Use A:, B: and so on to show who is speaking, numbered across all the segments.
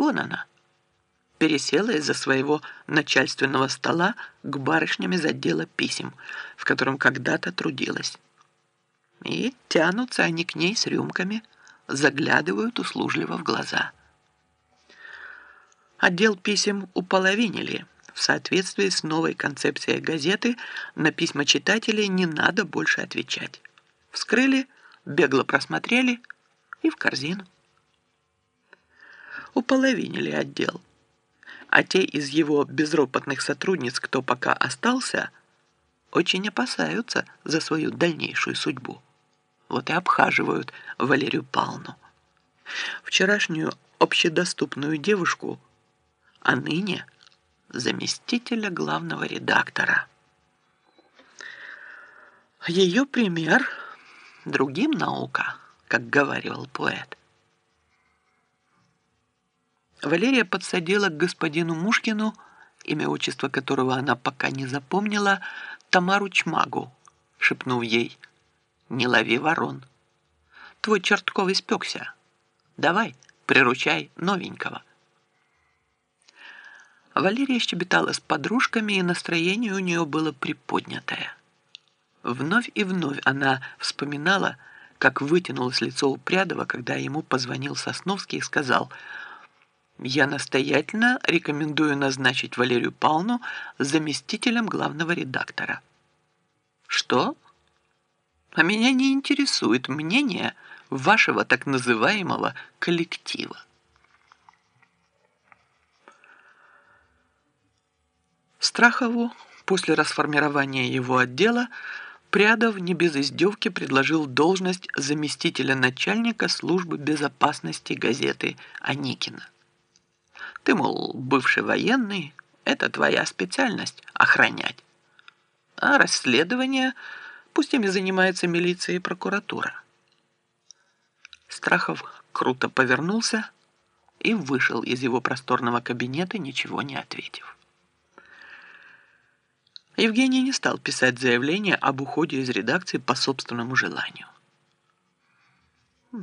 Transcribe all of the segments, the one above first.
A: Вон она. Пересела из-за своего начальственного стола к барышням из отдела писем, в котором когда-то трудилась. И тянутся они к ней с рюмками, заглядывают услужливо в глаза. Отдел писем уполовинили. В соответствии с новой концепцией газеты на письма читателей не надо больше отвечать. Вскрыли, бегло просмотрели и в корзину. Уполовинили отдел. А те из его безропотных сотрудниц, кто пока остался, очень опасаются за свою дальнейшую судьбу. Вот и обхаживают Валерию Павловну. Вчерашнюю общедоступную девушку, а ныне заместителя главного редактора. Ее пример другим наука, как говаривал поэт. Валерия подсадила к господину Мушкину, имя отчество которого она пока не запомнила, Тамару Чмагу, шепнув ей «Не лови ворон». «Твой чертков испекся. Давай, приручай новенького». Валерия щебетала с подружками, и настроение у нее было приподнятое. Вновь и вновь она вспоминала, как вытянулось лицо у Прядова, когда ему позвонил Сосновский и сказал «Я настоятельно рекомендую назначить Валерию Павловну заместителем главного редактора». «Что? А меня не интересует мнение вашего так называемого коллектива». Страхову после расформирования его отдела Прядов не без издевки предложил должность заместителя начальника службы безопасности газеты Аникина. Ты, мол, бывший военный, это твоя специальность – охранять. А расследование пусть ими занимается милиция и прокуратура. Страхов круто повернулся и вышел из его просторного кабинета, ничего не ответив. Евгений не стал писать заявление об уходе из редакции по собственному желанию.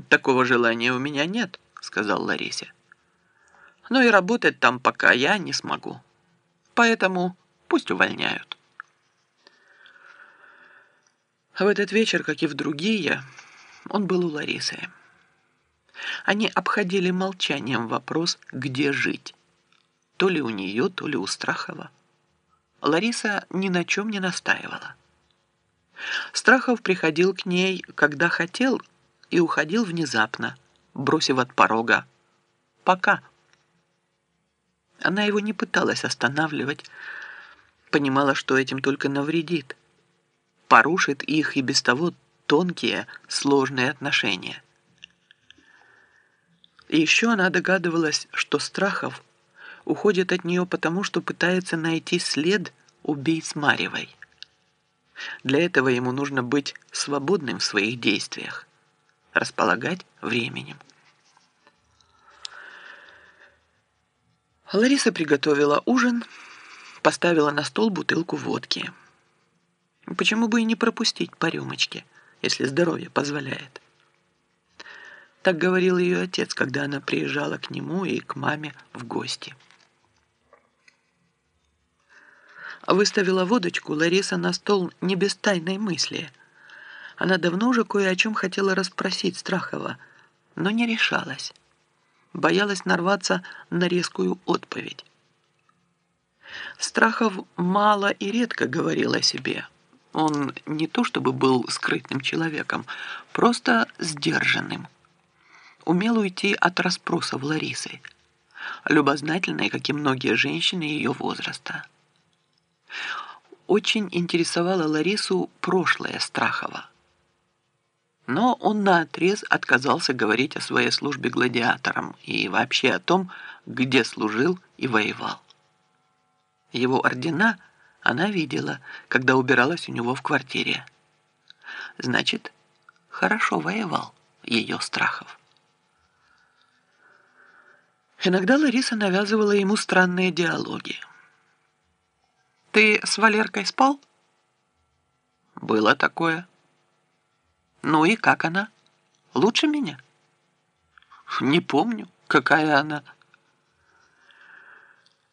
A: «Такого желания у меня нет», — сказал Ларисе. «Но и работать там пока я не смогу. Поэтому пусть увольняют». В этот вечер, как и в другие, он был у Ларисы. Они обходили молчанием вопрос, где жить. То ли у нее, то ли у Страхова. Лариса ни на чем не настаивала. Страхов приходил к ней, когда хотел, и уходил внезапно, бросив от порога. «Пока». Она его не пыталась останавливать, понимала, что этим только навредит, порушит их и без того тонкие, сложные отношения. И еще она догадывалась, что Страхов уходит от нее потому, что пытается найти след убийц Марьевой. Для этого ему нужно быть свободным в своих действиях, располагать временем. Лариса приготовила ужин, поставила на стол бутылку водки. Почему бы и не пропустить по рюмочке, если здоровье позволяет? Так говорил ее отец, когда она приезжала к нему и к маме в гости. Выставила водочку Лариса на стол не без тайной мысли. Она давно уже кое о чем хотела расспросить Страхова, но не решалась. Боялась нарваться на резкую отповедь. Страхов мало и редко говорил о себе. Он не то чтобы был скрытным человеком, просто сдержанным. Умел уйти от расспросов Ларисы, любознательной, как и многие женщины ее возраста. Очень интересовало Ларису прошлое Страхова. Но он наотрез отказался говорить о своей службе гладиатором и вообще о том, где служил и воевал. Его ордена она видела, когда убиралась у него в квартире. Значит, хорошо воевал ее Страхов. Иногда Лариса навязывала ему странные диалоги. Ты с Валеркой спал? Было такое. Ну и как она? Лучше меня? Не помню, какая она.